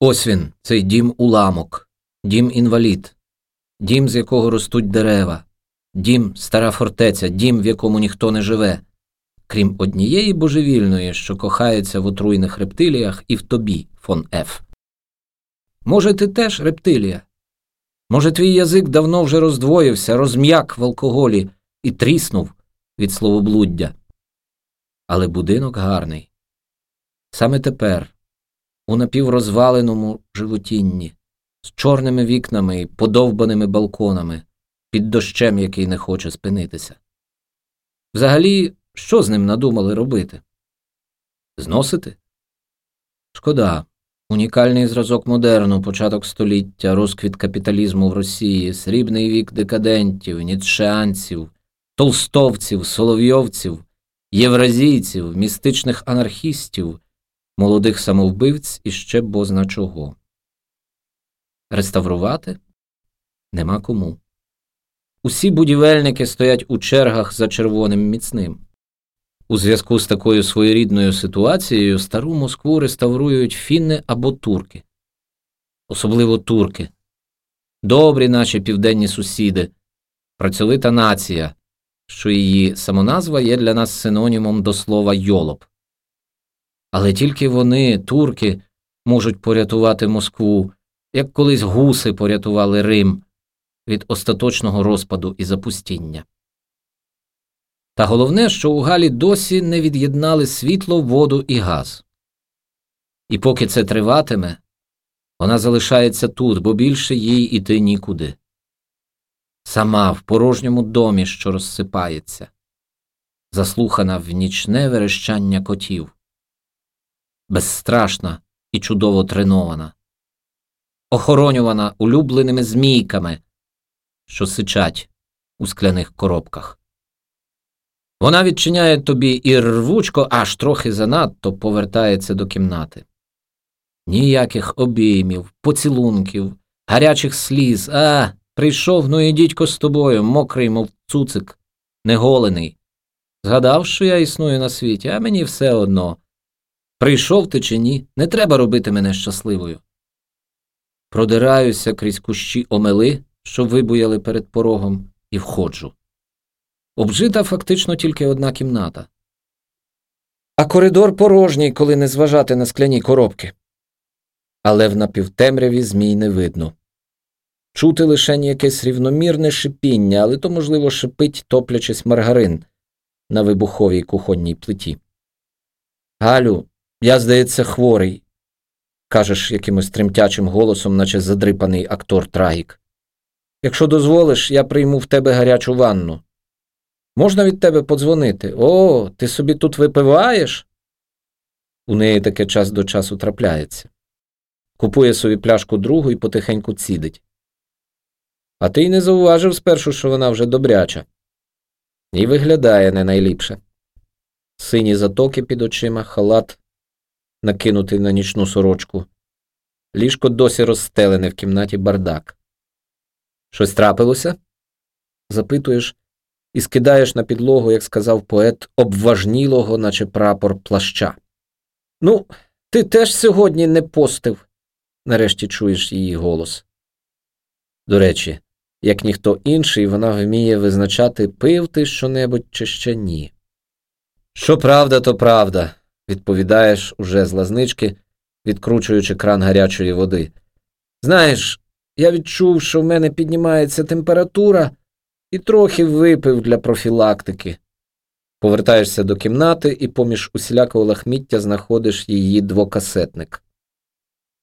Ось він, цей дім уламок, дім інвалід, дім, з якого ростуть дерева, дім стара фортеця, дім, в якому ніхто не живе, крім однієї божевільної, що кохається в отруйних рептиліях і в тобі, фон Ф. Може, ти теж рептилія? Може, твій язик давно вже роздвоївся, розм'як в алкоголі і тріснув від словоблуддя. Але будинок гарний. Саме тепер, у напіврозваленому животінні, з чорними вікнами і подовбаними балконами, під дощем, який не хоче спинитися. Взагалі, що з ним надумали робити? Зносити? Шкода. Унікальний зразок модерну, початок століття, розквіт капіталізму в Росії, срібний вік декадентів, ніцшеанців, толстовців, соловйовців, євразійців, містичних анархістів, молодих самовбивць і ще бозна чого. Реставрувати? Нема кому. Усі будівельники стоять у чергах за червоним міцним. У зв'язку з такою своєрідною ситуацією стару Москву реставрують фінни або турки, особливо турки, добрі наші південні сусіди, працьовита нація, що її самоназва є для нас синонімом до слова йолоп. Але тільки вони, турки, можуть порятувати Москву, як колись гуси порятували Рим від остаточного розпаду і запустіння. Та головне, що у Галі досі не від'єднали світло, воду і газ. І поки це триватиме, вона залишається тут, бо більше їй іти нікуди. Сама в порожньому домі, що розсипається, заслухана в нічне верещання котів, безстрашна і чудово тренована, охоронювана улюбленими змійками, що сичать у скляних коробках. Вона відчиняє тобі і рвучко, аж трохи занадто повертається до кімнати. Ніяких обіймів, поцілунків, гарячих сліз. А, прийшов, ну і дідько з тобою, мокрий, мов цуцик, неголений. Згадав, що я існую на світі, а мені все одно. Прийшов ти чи ні, не треба робити мене щасливою. Продираюся крізь кущі омели, що вибуяли перед порогом, і входжу. Обжита фактично тільки одна кімната. А коридор порожній, коли не зважати на скляні коробки. Але в напівтемряві змій не видно. Чути лише якесь рівномірне шипіння, але то, можливо, шипить, топлячись маргарин на вибуховій кухонній плиті. Галю, я, здається, хворий, кажеш якимось тремтячим голосом, наче задрипаний актор трагік. Якщо дозволиш, я прийму в тебе гарячу ванну. Можна від тебе подзвонити? О, ти собі тут випиваєш? У неї таке час до часу трапляється. Купує собі пляшку другу і потихеньку цідить. А ти й не зауважив спершу, що вона вже добряча. І виглядає не найліпше. Сині затоки під очима, халат, накинутий на нічну сорочку. Ліжко досі розстелене в кімнаті бардак. Щось трапилося? Запитуєш, і скидаєш на підлогу, як сказав поет, обважнілого, наче прапор плаща. Ну, ти теж сьогодні не постив, нарешті чуєш її голос. До речі, як ніхто інший, вона вміє визначати, пив ти щонебудь чи ще ні. Що правда, то правда, відповідаєш уже з лазнички, відкручуючи кран гарячої води. Знаєш, я відчув, що в мене піднімається температура, і трохи випив для профілактики. Повертаєшся до кімнати і поміж усілякого лахміття знаходиш її двокасетник.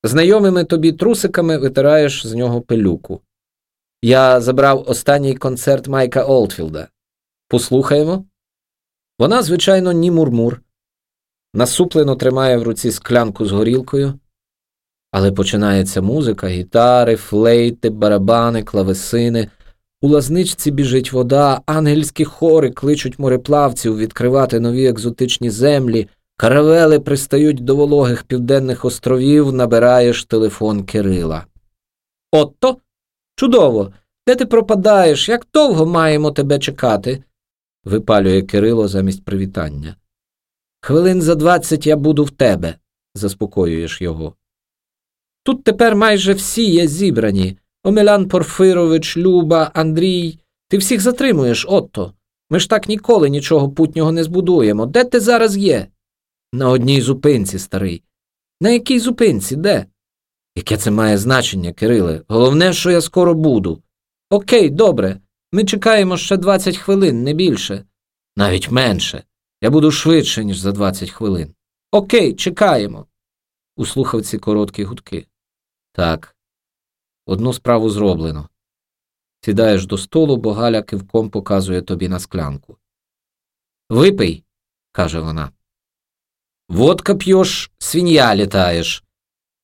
Знайомими тобі трусиками витираєш з нього пилюку. Я забрав останній концерт Майка Олдфілда. Послухаємо. Вона, звичайно, ні мурмур. Насуплено тримає в руці склянку з горілкою, але починається музика, гітари, флейти, барабани, клавесини. У лазничці біжить вода, ангельські хори кличуть мореплавців відкривати нові екзотичні землі, каравели пристають до вологих південних островів, набираєш телефон Кирила. Отто? Чудово! Де ти пропадаєш? Як довго маємо тебе чекати? випалює Кирило замість привітання. Хвилин за двадцять я буду в тебе, заспокоюєш його. Тут тепер майже всі є зібрані. Омелян Порфирович, Люба, Андрій. Ти всіх затримуєш, Отто. Ми ж так ніколи нічого путнього не збудуємо. Де ти зараз є? На одній зупинці, старий. На якій зупинці? Де? Яке це має значення, Кириле? Головне, що я скоро буду. Окей, добре. Ми чекаємо ще 20 хвилин, не більше. Навіть менше. Я буду швидше, ніж за 20 хвилин. Окей, чекаємо. У слухавці короткі гудки. Так. Одну справу зроблено. Сідаєш до столу, бо Галя кивком показує тобі на склянку. Випий, каже вона. Водка п'єш, свинья літаєш,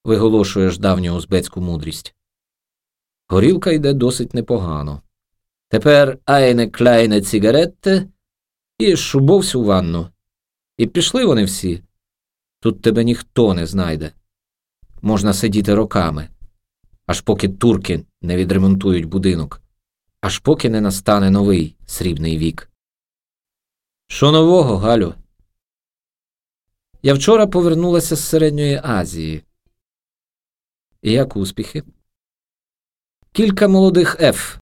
виголошуєш давню узбецьку мудрість. Горілка йде досить непогано. Тепер айне кляйне цигаретте і шубовсь у ванну. І пішли вони всі. Тут тебе ніхто не знайде. Можна сидіти роками, аж поки турки не відремонтують будинок, аж поки не настане новий срібний вік. Що нового, Галю? Я вчора повернулася з Середньої Азії. І як успіхи? Кілька молодих Ф.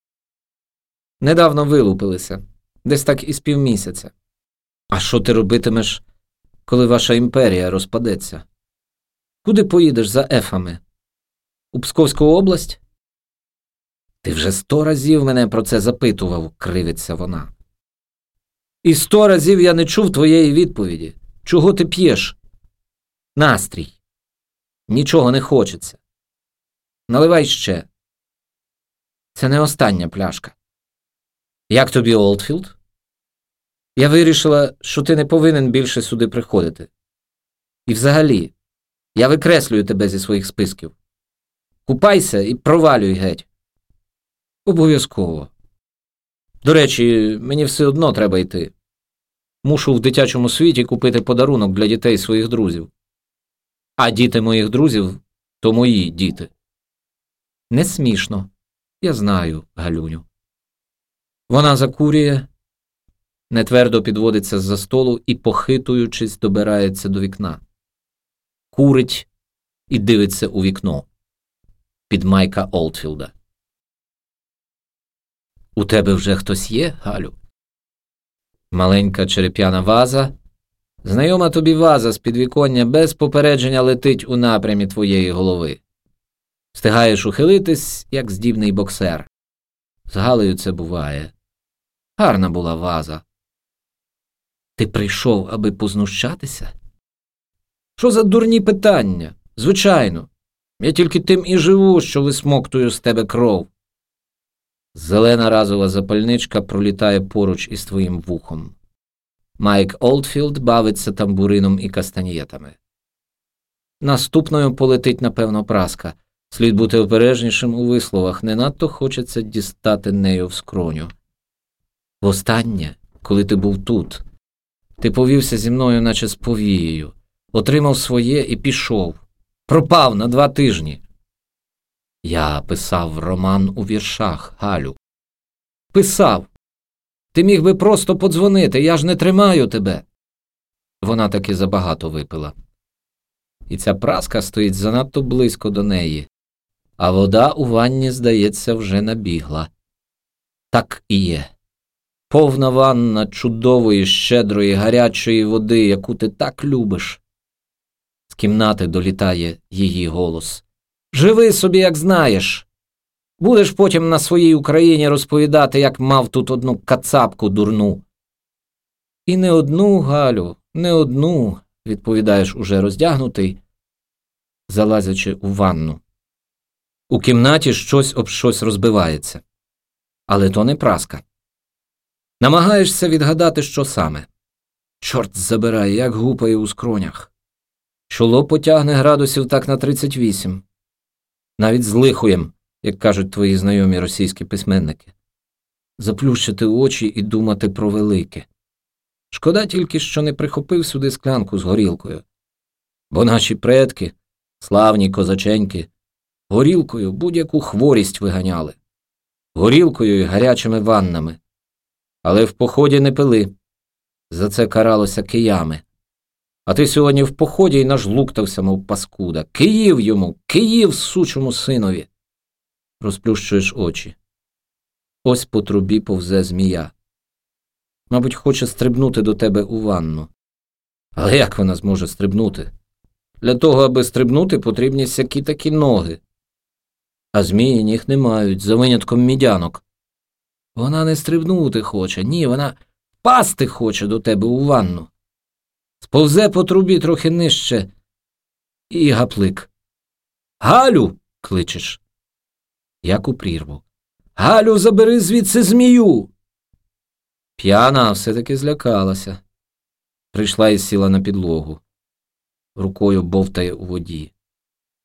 Недавно вилупилися, десь так із півмісяця. А що ти робитимеш, коли ваша імперія розпадеться? Куди поїдеш за ефами? У Псковську область? Ти вже сто разів мене про це запитував, кривиться вона. І сто разів я не чув твоєї відповіді. Чого ти п'єш? Настрій. Нічого не хочеться. Наливай ще. Це не остання пляшка. Як тобі, Олдфілд? Я вирішила, що ти не повинен більше сюди приходити. І взагалі, я викреслюю тебе зі своїх списків. Купайся і провалюй геть. Обов'язково. До речі, мені все одно треба йти. Мушу в дитячому світі купити подарунок для дітей своїх друзів. А діти моїх друзів то мої діти. Не смішно. Я знаю, Галюню. Вона закурює, нетвердо підводиться з за столу і, похитуючись, добирається до вікна. Курить і дивиться у вікно під Майка Олдфілда. У тебе вже хтось є, Галю? Маленька череп'яна ваза. Знайома тобі ваза з підвіконня без попередження летить у напрямі твоєї голови. Встигаєш ухилитись, як здібний боксер. З Галею це буває. Гарна була ваза. Ти прийшов, аби познущатися? Що за дурні питання? Звичайно. Я тільки тим і живу, що висмоктую з тебе кров. Зелена разова запальничка пролітає поруч із твоїм вухом. Майк Олдфілд бавиться тамбурином і кастаньєтами. Наступною полетить, напевно, праска. Слід бути обережнішим у висловах, не надто хочеться дістати нею в скроню. Востаннє, коли ти був тут, ти повівся зі мною, наче з повією, отримав своє і пішов. Пропав на два тижні. Я писав роман у віршах, Галю. Писав. Ти міг би просто подзвонити, я ж не тримаю тебе. Вона таки забагато випила. І ця праска стоїть занадто близько до неї, а вода у ванні, здається, вже набігла. Так і є. Повна ванна чудової, щедрої, гарячої води, яку ти так любиш. З кімнати долітає її голос. Живи собі, як знаєш. Будеш потім на своїй Україні розповідати, як мав тут одну кацапку дурну. І не одну, Галю, не одну, відповідаєш уже роздягнутий, залазячи у ванну. У кімнаті щось об щось розбивається. Але то не праска. Намагаєшся відгадати, що саме. Чорт забирай, як гупає у скронях. Чоло потягне градусів так на 38. Навіть з лихуєм, як кажуть твої знайомі російські письменники. Заплющити очі і думати про велике. Шкода тільки, що не прихопив сюди склянку з горілкою. Бо наші предки, славні козаченьки, горілкою будь-яку хворість виганяли, горілкою і гарячими ваннами. Але в поході не пили. За це каралося киями. А ти сьогодні в поході й нажлуктався, мов паскуда. Київ йому, Київ сучому синові. Розплющуєш очі. Ось по трубі повзе змія. Мабуть, хоче стрибнути до тебе у ванну. Але як вона зможе стрибнути? Для того, аби стрибнути, потрібні всякі такі ноги. А змії ніг не мають, за винятком мідянок. Вона не стрибнути хоче, ні, вона пасти хоче до тебе у ванну. Сповзе по трубі трохи нижче і гаплик. Галю. кличеш. Як у прірву. Галю, забери звідси змію. П'яна все таки злякалася. Прийшла і сіла на підлогу. Рукою бовтає у воді.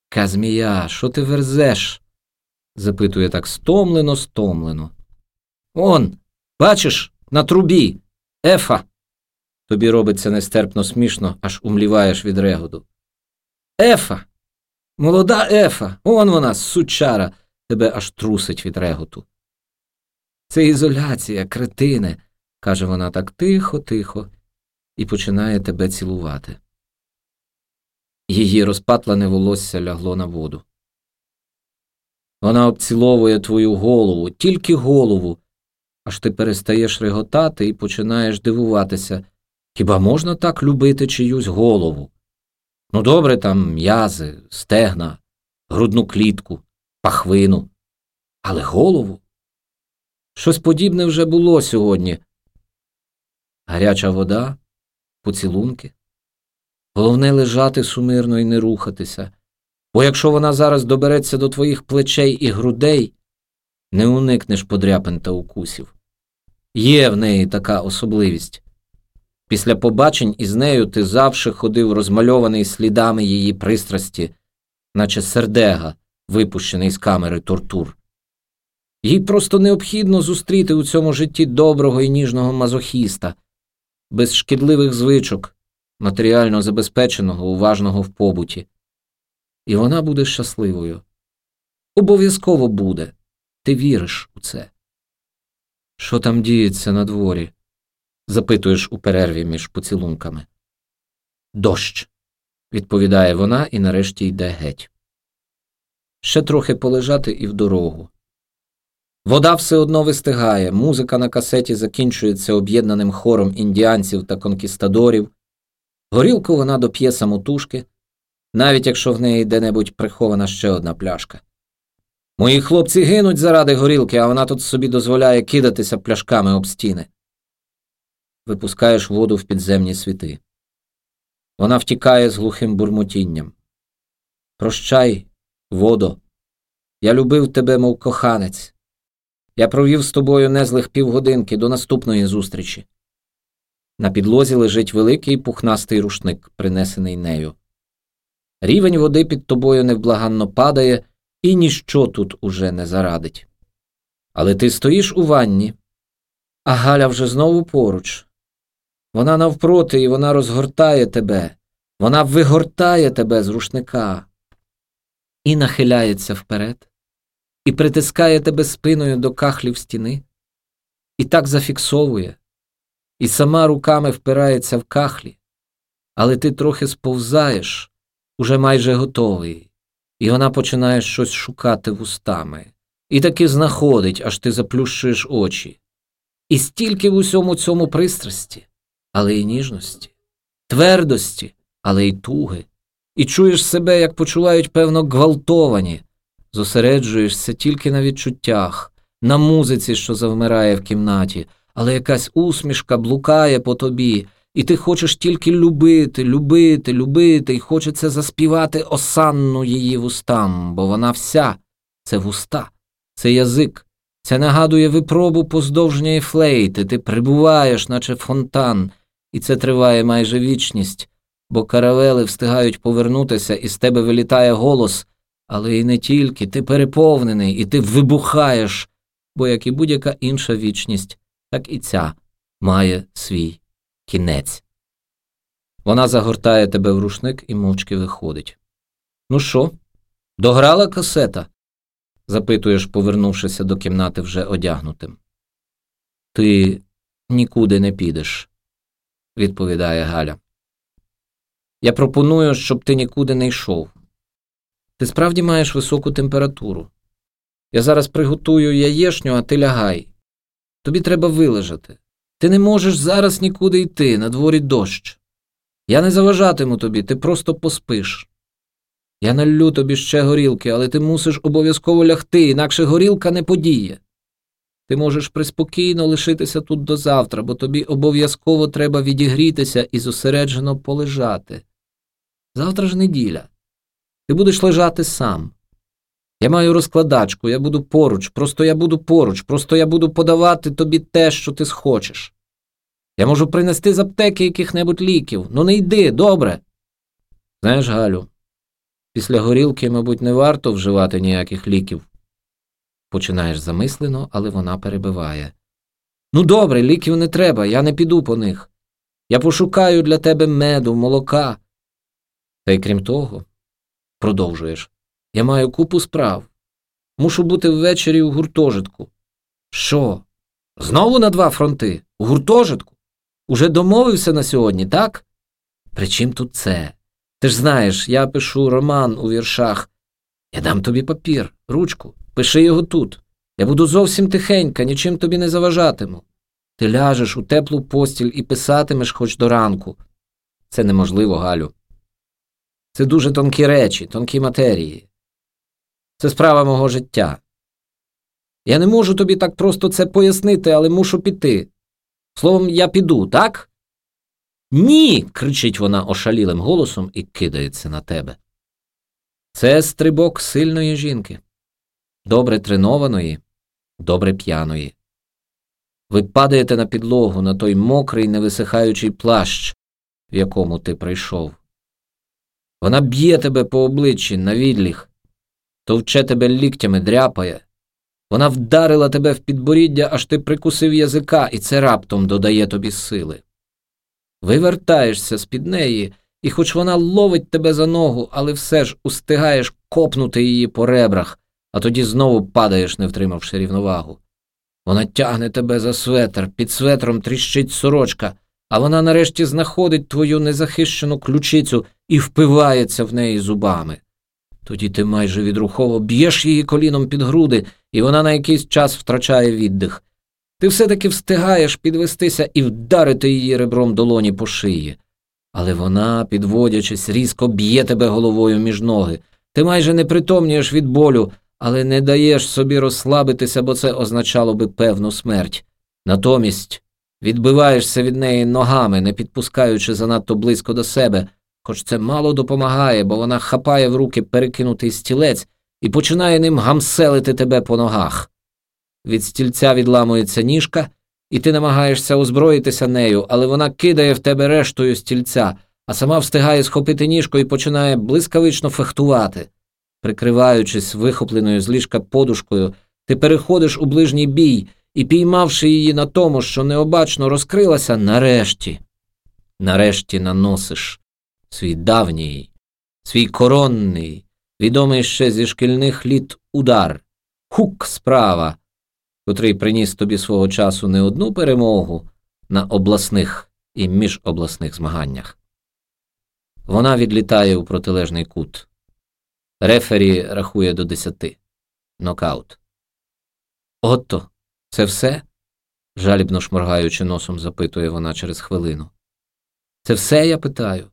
Ка змія, що ти верзеш? запитує так стомлено, стомлено. Он, бачиш, на трубі. Ефа. Тобі робиться нестерпно смішно, аж умліваєш від регоду. Ефа. Молода Ефа. Он вона, сучара, тебе аж трусить від реготу. Це ізоляція, кретине, каже вона так тихо, тихо, і починає тебе цілувати. Її розпатлене волосся лягло на воду. Вона обціловує твою голову, тільки голову, аж ти перестаєш реготати і починаєш дивуватися, хіба можна так любити чиюсь голову? Ну, добре там м'язи, стегна, грудну клітку, пахвину, але голову? Щось подібне вже було сьогодні. Гаряча вода, поцілунки. Головне лежати сумирно і не рухатися, бо якщо вона зараз добереться до твоїх плечей і грудей, не уникнеш подряпин та укусів. Є в неї така особливість. Після побачень із нею ти завше ходив розмальований слідами її пристрасті, наче сердега, випущений з камери тортур. Їй просто необхідно зустріти у цьому житті доброго і ніжного мазохіста, без шкідливих звичок, матеріально забезпеченого, уважного в побуті. І вона буде щасливою. Обов'язково буде. Ти віриш у це. Що там діється на дворі? запитуєш у перерві між поцілунками. Дощ, відповідає вона і нарешті йде геть. Ще трохи полежати і в дорогу. Вода все одно вистигає, музика на касеті закінчується об'єднаним хором індіанців та конкістадорів. Горілку вона доп'є самотужки, навіть якщо в неї де-небудь прихована ще одна пляшка. Мої хлопці гинуть заради горілки, а вона тут собі дозволяє кидатися пляшками об стіни. Випускаєш воду в підземні світи. Вона втікає з глухим бурмотінням. Прощай, водо. Я любив тебе, мов коханець. Я провів з тобою незлих півгодинки до наступної зустрічі. На підлозі лежить великий пухнастий рушник, принесений нею. Рівень води під тобою невблаганно падає, і ніщо тут уже не зарадить. Але ти стоїш у ванні, а Галя вже знову поруч. Вона навпроти, і вона розгортає тебе, вона вигортає тебе з рушника і нахиляється вперед, і притискає тебе спиною до кахлів стіни, і так зафіксовує, і сама руками впирається в кахлі, але ти трохи сповзаєш, уже майже готовий, і вона починає щось шукати вустами, і таки знаходить, аж ти заплющуєш очі. І стільки в усьому цьому пристрасті, але й ніжності, твердості, але й туги, і чуєш себе, як почувають, певно, гвалтовані, зосереджуєшся тільки на відчуттях, на музиці, що завмирає в кімнаті, але якась усмішка блукає по тобі, і ти хочеш тільки любити, любити, любити, і хочеться заспівати осанну її вустам, бо вона вся це вуста, це язик. Це нагадує випробу поздовжньої флейти, ти прибуваєш, наче фонтан, і це триває майже вічність, бо каравели встигають повернутися, і з тебе вилітає голос, але і не тільки, ти переповнений, і ти вибухаєш, бо як і будь-яка інша вічність, так і ця має свій кінець. Вона загортає тебе в рушник і мовчки виходить. Ну що, дограла касета? запитуєш, повернувшися до кімнати вже одягнутим. Ти нікуди не підеш, відповідає Галя. Я пропоную, щоб ти нікуди не йшов. Ти справді маєш високу температуру. Я зараз приготую яєшню, а ти лягай. Тобі треба вилежати. Ти не можеш зараз нікуди йти, на дворі дощ. Я не заважатиму тобі, ти просто поспиш. Я наллю тобі ще горілки, але ти мусиш обов'язково лягти, інакше горілка не подіє. Ти можеш приспокійно лишитися тут до завтра, бо тобі обов'язково треба відігрітися і зосереджено полежати. Завтра ж неділя. Ти будеш лежати сам. Я маю розкладачку, я буду поруч, просто я буду поруч, просто я буду подавати тобі те, що ти схочеш. Я можу принести з аптеки яких-небудь ліків. Ну не йди, добре. Знаєш, Галю, після горілки, мабуть, не варто вживати ніяких ліків. Починаєш замислено, але вона перебиває. Ну, добре, ліків не треба, я не піду по них. Я пошукаю для тебе меду, молока. Та й крім того, продовжуєш, я маю купу справ. Мушу бути ввечері у гуртожитку. Що? Знову на два фронти? У гуртожитку? Уже домовився на сьогодні, так? При чим тут це? Ти ж знаєш, я пишу роман у віршах. Я дам тобі папір, ручку, пиши його тут. Я буду зовсім тихенька, нічим тобі не заважатиму. Ти ляжеш у теплу постіль і писатимеш хоч до ранку. Це неможливо, Галю. Це дуже тонкі речі, тонкі матерії. Це справа мого життя. Я не можу тобі так просто це пояснити, але мушу піти. Словом, я піду, так? Ні. кричить вона ошалілим голосом і кидається на тебе. Це стрибок сильної жінки, добре тренованої, добре п'яної. Ви падаєте на підлогу, на той мокрий, невисихаючий плащ, в якому ти прийшов. Вона б'є тебе по обличчі на відліг, товче тебе ліктями, дряпає. Вона вдарила тебе в підборіддя, аж ти прикусив язика, і це раптом додає тобі сили. Вивертаєшся з під неї, і хоч вона ловить тебе за ногу, але все ж устигаєш копнути її по ребрах, а тоді знову падаєш, не втримавши рівновагу. Вона тягне тебе за светр, під светром тріщить сорочка, а вона нарешті знаходить твою незахищену ключицю і впивається в неї зубами. Тоді ти майже відрухово б'єш її коліном під груди, і вона на якийсь час втрачає віддих. Ти все таки встигаєш підвестися і вдарити її ребром долоні по шиї. Але вона, підводячись, різко б'є тебе головою між ноги. Ти майже не притомнієш від болю, але не даєш собі розслабитися, бо це означало би певну смерть. Натомість відбиваєшся від неї ногами, не підпускаючи занадто близько до себе, хоч це мало допомагає, бо вона хапає в руки перекинутий стілець і починає ним гамселити тебе по ногах. Від стільця відламується ніжка, і ти намагаєшся озброїтися нею, але вона кидає в тебе рештою стільця, а сама встигає схопити ніжку і починає блискавично фехтувати. Прикриваючись вихопленою з ліжка подушкою, ти переходиш у ближній бій і, піймавши її на тому, що необачно розкрилася, нарешті, нарешті наносиш свій давній, свій коронний, відомий ще зі шкільних літ удар, хук справа, котрий приніс тобі свого часу не одну перемогу на обласних і міжобласних змаганнях. Вона відлітає у протилежний кут. Рефері рахує до десяти. Нокаут. Отто, це все? жалібно шморгаючи носом, запитує вона через хвилину. Це все я питаю.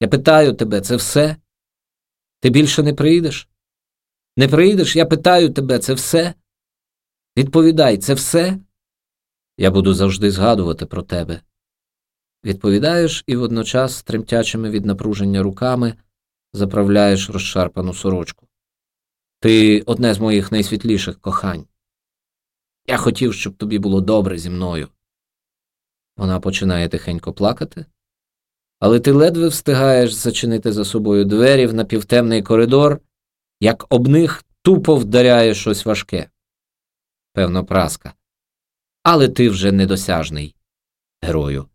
Я питаю тебе, це все? Ти більше не прийдеш? Не прийдеш? Я питаю тебе, це все? Відповідай, це все? Я буду завжди згадувати про тебе. Відповідаєш і водночас тремтячими від напруження руками заправляєш розшарпану сорочку. Ти одне з моїх найсвітліших кохань. Я хотів, щоб тобі було добре зі мною. Вона починає тихенько плакати, але ти ледве встигаєш зачинити за собою двері в напівтемний коридор, як об них тупо вдаряє щось важке. Певно, праска. Але ти вже недосяжний, герою.